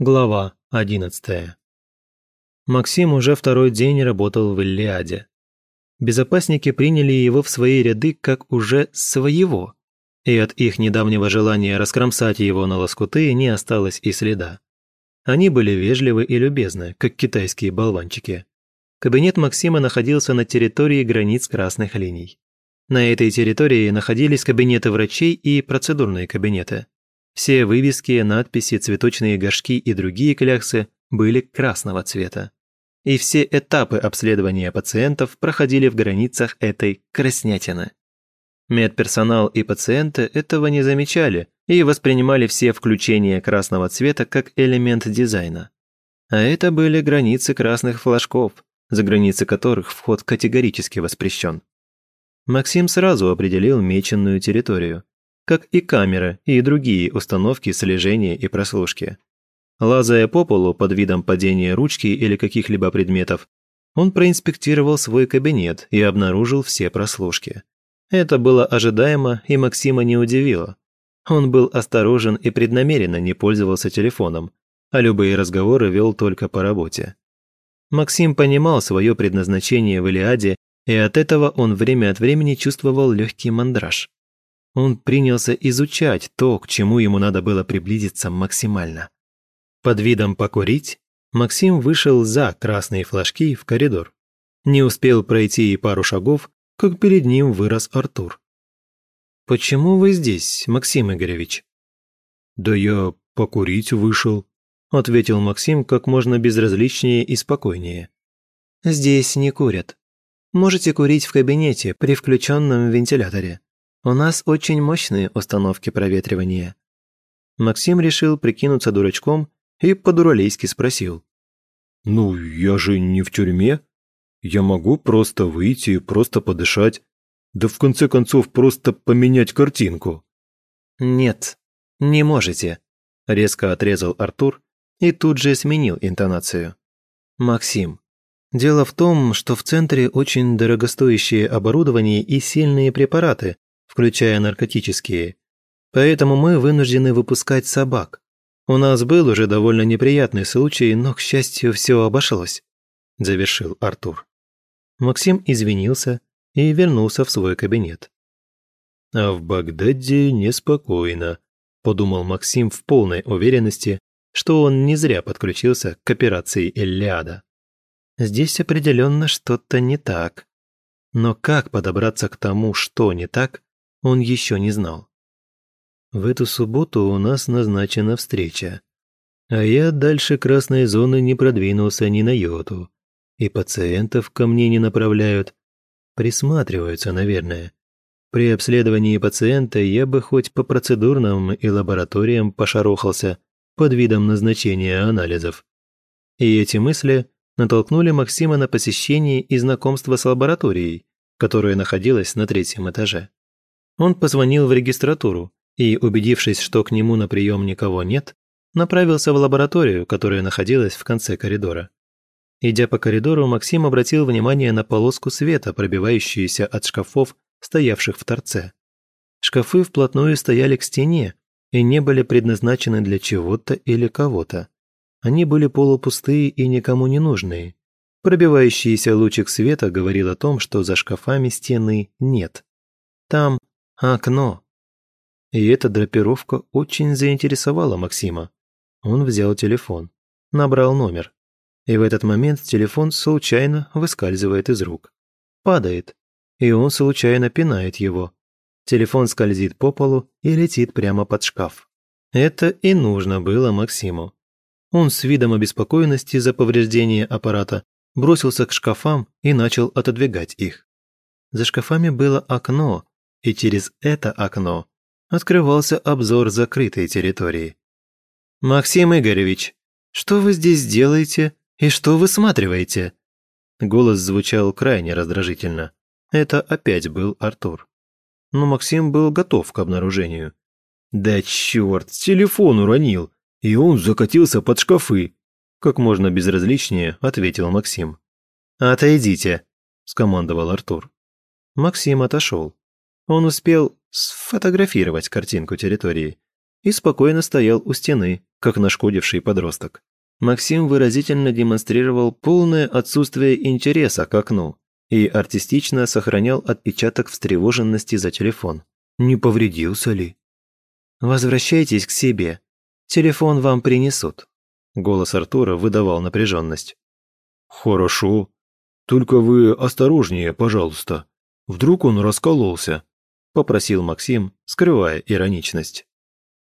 Глава 11. Максим уже второй день работал в Иллиаде. Безопасники приняли его в свои ряды как уже своего, и от их недавнего желания раскромсать его на лоскуты не осталось и следа. Они были вежливы и любезны, как китайские болванчики. Кабинет Максима находился на территории границ красных линий. На этой территории находились кабинеты врачей и процедурные кабинеты. Все вывески, надписи, цветочные горшки и другие кляксы были красного цвета. И все этапы обследования пациентов проходили в границах этой краснятины. Медперсонал и пациенты этого не замечали и воспринимали все включения красного цвета как элемент дизайна. А это были границы красных флажков, за границы которых вход категорически воспрещен. Максим сразу определил меченную территорию как и камеры и другие установки слежения и прослушки. Лазая по полу под видом падения ручки или каких-либо предметов, он проинспектировал свой кабинет и обнаружил все прослушки. Это было ожидаемо и Максима не удивило. Он был осторожен и преднамеренно не пользовался телефоном, а любые разговоры вел только по работе. Максим понимал свое предназначение в Илиаде, и от этого он время от времени чувствовал легкий мандраж. Он принялся изучать то, к чему ему надо было приблизиться максимально. Под видом покурить Максим вышел за красные флажки в коридор. Не успел пройти и пару шагов, как перед ним вырос Артур. «Почему вы здесь, Максим Игоревич?» «Да я покурить вышел», – ответил Максим как можно безразличнее и спокойнее. «Здесь не курят. Можете курить в кабинете при включенном вентиляторе. У нас очень мощные установки проветривания». Максим решил прикинуться дурачком и по-дуралейски спросил. «Ну, я же не в тюрьме. Я могу просто выйти и просто подышать. Да в конце концов просто поменять картинку». «Нет, не можете», – резко отрезал Артур и тут же сменил интонацию. «Максим, дело в том, что в центре очень дорогостоящее оборудование и сильные препараты, включая наркотические. Поэтому мы вынуждены выпускать собак. У нас был уже довольно неприятный случай, но, к счастью, все обошлось», – завершил Артур. Максим извинился и вернулся в свой кабинет. «А в Багдаде неспокойно», – подумал Максим в полной уверенности, что он не зря подключился к операции Эллиада. «Здесь определенно что-то не так. Но как подобраться к тому, что не так, он еще не знал. В эту субботу у нас назначена встреча. А я дальше красной зоны не продвинулся ни на йоту. И пациентов ко мне не направляют. Присматриваются, наверное. При обследовании пациента я бы хоть по процедурным и лабораториям пошарохался под видом назначения анализов. И эти мысли натолкнули Максима на посещение и знакомство с лабораторией, которая находилась на третьем этаже. Он позвонил в регистратуру и, убедившись, что к нему на прием никого нет, направился в лабораторию, которая находилась в конце коридора. Идя по коридору, Максим обратил внимание на полоску света, пробивающуюся от шкафов, стоявших в торце. Шкафы вплотную стояли к стене и не были предназначены для чего-то или кого-то. Они были полупустые и никому не нужные. Пробивающийся лучик света говорил о том, что за шкафами стены нет. Там окно. И эта драпировка очень заинтересовала Максима. Он взял телефон, набрал номер. И в этот момент телефон случайно выскальзывает из рук. Падает, и он случайно пинает его. Телефон скользит по полу и летит прямо под шкаф. Это и нужно было Максиму. Он с видом обеспокоенности за повреждение аппарата бросился к шкафам и начал отодвигать их. За шкафами было окно, и через это окно открывался обзор закрытой территории. «Максим Игоревич, что вы здесь делаете и что высматриваете?» Голос звучал крайне раздражительно. Это опять был Артур. Но Максим был готов к обнаружению. «Да черт, телефон уронил, и он закатился под шкафы!» Как можно безразличнее ответил Максим. «Отойдите», – скомандовал Артур. Максим отошел. Он успел сфотографировать картинку территории и спокойно стоял у стены, как нашкодивший подросток. Максим выразительно демонстрировал полное отсутствие интереса к окну и артистично сохранял отпечаток встревоженности за телефон. Не повредился ли? «Возвращайтесь к себе. Телефон вам принесут». Голос Артура выдавал напряженность. «Хорошо. Только вы осторожнее, пожалуйста. Вдруг он раскололся», – попросил Максим, скрывая ироничность.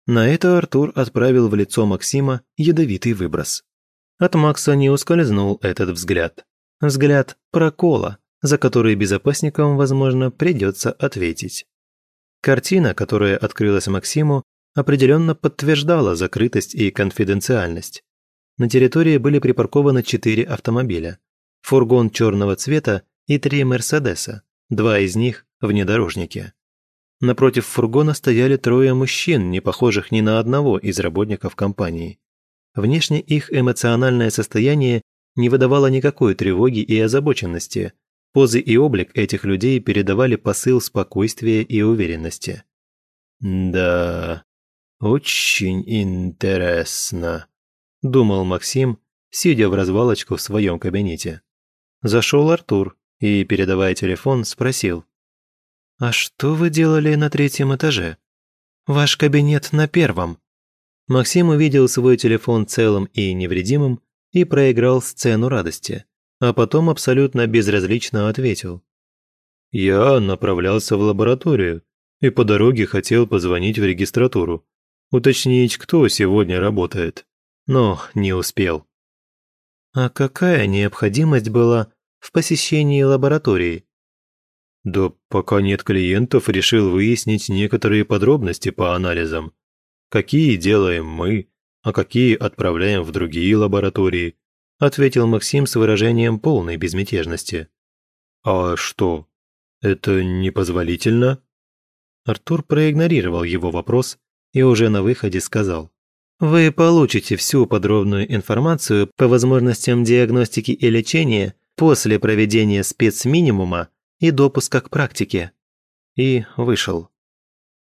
На это Артур отправил в лицо Максима ядовитый выброс. От Макса не ускользнул этот взгляд. Взгляд прокола, за который безопасникам, возможно, придется ответить. Картина, которая открылась Максиму, определенно подтверждала закрытость и конфиденциальность. На территории были припаркованы четыре автомобиля. Фургон черного цвета и три «Мерседеса», два из них – внедорожники. Напротив фургона стояли трое мужчин, не похожих ни на одного из работников компании. Внешне их эмоциональное состояние не выдавало никакой тревоги и озабоченности. Позы и облик этих людей передавали посыл спокойствия и уверенности. «Да, очень интересно», – думал Максим, сидя в развалочку в своем кабинете. Зашел Артур и, передавая телефон, спросил. «А что вы делали на третьем этаже? Ваш кабинет на первом». Максим увидел свой телефон целым и невредимым и проиграл сцену радости, а потом абсолютно безразлично ответил. «Я направлялся в лабораторию и по дороге хотел позвонить в регистратуру, уточнить, кто сегодня работает, но не успел». «А какая необходимость была в посещении лаборатории?» Да пока нет клиентов, решил выяснить некоторые подробности по анализам. Какие делаем мы, а какие отправляем в другие лаборатории, ответил Максим с выражением полной безмятежности. А что, это непозволительно? Артур проигнорировал его вопрос и уже на выходе сказал. Вы получите всю подробную информацию по возможностям диагностики и лечения после проведения спецминимума и допуска к практике. И вышел.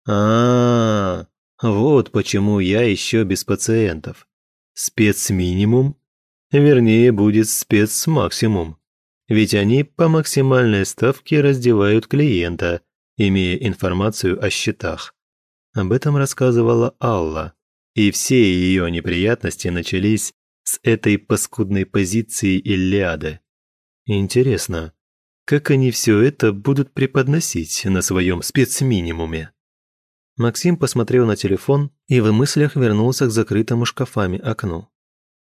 А, -а, а вот почему я еще без пациентов. Спецминимум? Вернее, будет спецмаксимум. Ведь они по максимальной ставке раздевают клиента, имея информацию о счетах. Об этом рассказывала Алла, и все ее неприятности начались с этой паскудной позиции Иллиады. Интересно, как они все это будут преподносить на своем спецминимуме. Максим посмотрел на телефон и в мыслях вернулся к закрытому шкафами окну.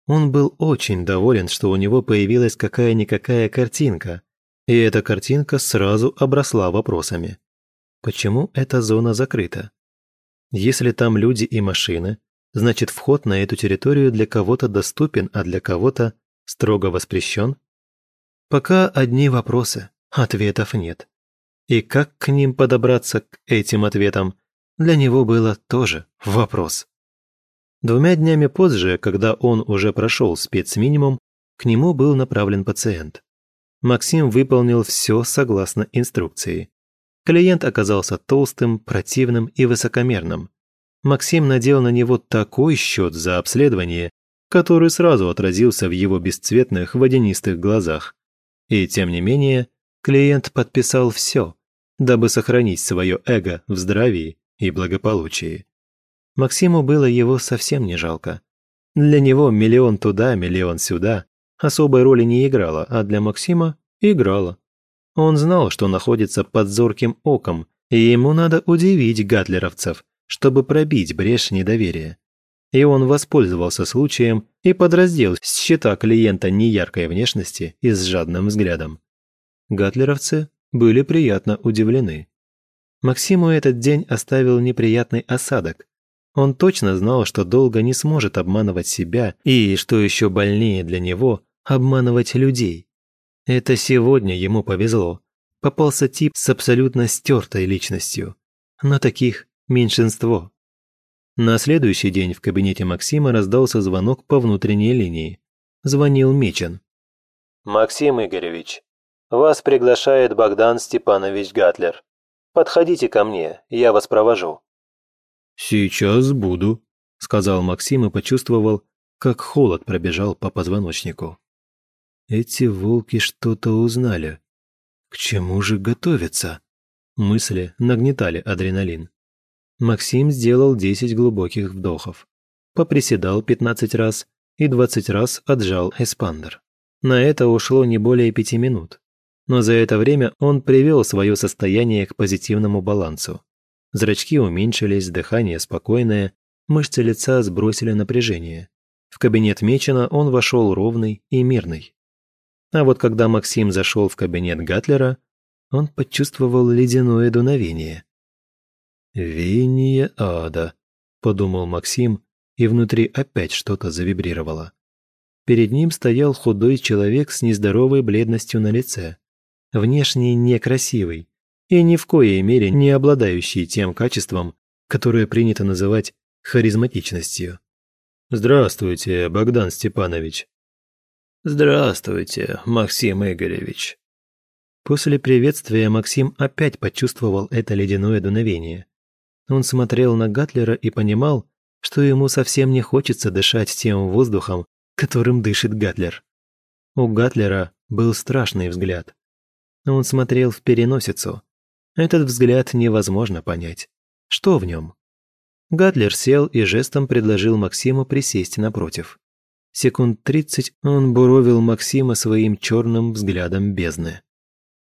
Он был очень доволен, что у него появилась какая-никакая картинка, и эта картинка сразу обросла вопросами. Почему эта зона закрыта? Если там люди и машины, значит вход на эту территорию для кого-то доступен, а для кого-то строго воспрещен? Пока одни вопросы, ответов нет. И как к ним подобраться, к этим ответам, для него было тоже вопрос. Двумя днями позже, когда он уже прошел спецминимум, к нему был направлен пациент. Максим выполнил все согласно инструкции. Клиент оказался толстым, противным и высокомерным. Максим надел на него такой счет за обследование, который сразу отразился в его бесцветных водянистых глазах. И тем не менее, клиент подписал все, дабы сохранить свое эго в здравии и благополучии. Максиму было его совсем не жалко. Для него миллион туда, миллион сюда особой роли не играло, а для Максима играло. Он знал, что находится под зорким оком, и ему надо удивить гатлеровцев, чтобы пробить брешь недоверия и он воспользовался случаем и подраздел счета клиента неяркой внешности и с жадным взглядом. Гатлеровцы были приятно удивлены. Максиму этот день оставил неприятный осадок. Он точно знал, что долго не сможет обманывать себя и, что еще больнее для него, обманывать людей. Это сегодня ему повезло. Попался тип с абсолютно стертой личностью. Но таких меньшинство. На следующий день в кабинете Максима раздался звонок по внутренней линии. Звонил Мичин. «Максим Игоревич, вас приглашает Богдан Степанович Гатлер. Подходите ко мне, я вас провожу». «Сейчас буду», – сказал Максим и почувствовал, как холод пробежал по позвоночнику. Эти волки что-то узнали. К чему же готовятся? Мысли нагнетали адреналин. Максим сделал 10 глубоких вдохов. Поприседал 15 раз и 20 раз отжал эспандер. На это ушло не более пяти минут. Но за это время он привел свое состояние к позитивному балансу. Зрачки уменьшились, дыхание спокойное, мышцы лица сбросили напряжение. В кабинет Мечена он вошел ровный и мирный. А вот когда Максим зашел в кабинет Гатлера, он почувствовал ледяное дуновение. «Вение ада», – подумал Максим, и внутри опять что-то завибрировало. Перед ним стоял худой человек с нездоровой бледностью на лице. Внешне некрасивый и ни в коей мере не обладающий тем качеством, которое принято называть харизматичностью. «Здравствуйте, Богдан Степанович». «Здравствуйте, Максим Игоревич». После приветствия Максим опять почувствовал это ледяное дуновение. Он смотрел на Гатлера и понимал, что ему совсем не хочется дышать тем воздухом, которым дышит Гатлер. У Гатлера был страшный взгляд. Он смотрел в переносицу. Этот взгляд невозможно понять. Что в нем? Гатлер сел и жестом предложил Максиму присесть напротив. Секунд тридцать он буровил Максима своим черным взглядом бездны.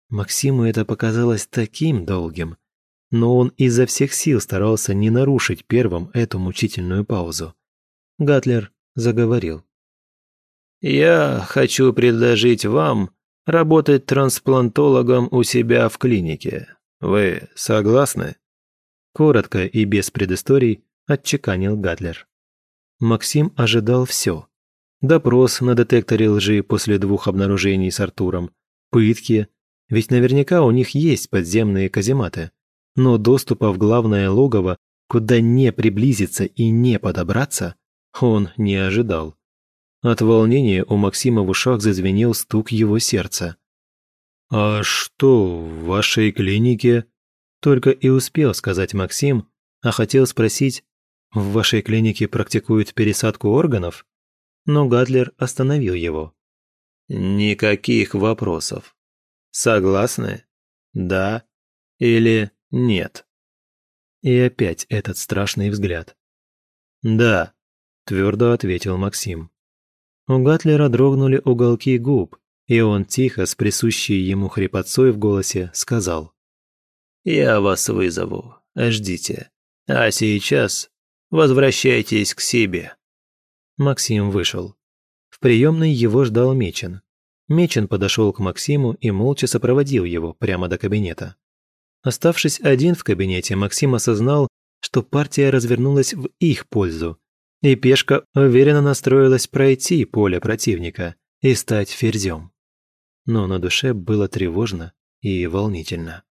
Максиму это показалось таким долгим, но он изо всех сил старался не нарушить первым эту мучительную паузу. Гатлер заговорил. «Я хочу предложить вам работать трансплантологом у себя в клинике. Вы согласны?» Коротко и без предысторий отчеканил Гатлер. Максим ожидал все. Допрос на детекторе лжи после двух обнаружений с Артуром, пытки, ведь наверняка у них есть подземные казематы но доступа в главное логово, куда не приблизиться и не подобраться, он не ожидал. От волнения у Максима в ушах зазвенел стук его сердца. «А что, в вашей клинике?» Только и успел сказать Максим, а хотел спросить, «В вашей клинике практикуют пересадку органов?» Но Гатлер остановил его. «Никаких вопросов. Согласны? Да или нет. И опять этот страшный взгляд. «Да», – твердо ответил Максим. У Гатлера дрогнули уголки губ, и он тихо, с присущей ему хрипотцой в голосе, сказал. «Я вас вызову. Ждите. А сейчас возвращайтесь к себе». Максим вышел. В приемной его ждал Мечин. Мечин подошел к Максиму и молча сопроводил его прямо до кабинета. Оставшись один в кабинете, Максим осознал, что партия развернулась в их пользу, и пешка уверенно настроилась пройти поле противника и стать ферзем. Но на душе было тревожно и волнительно.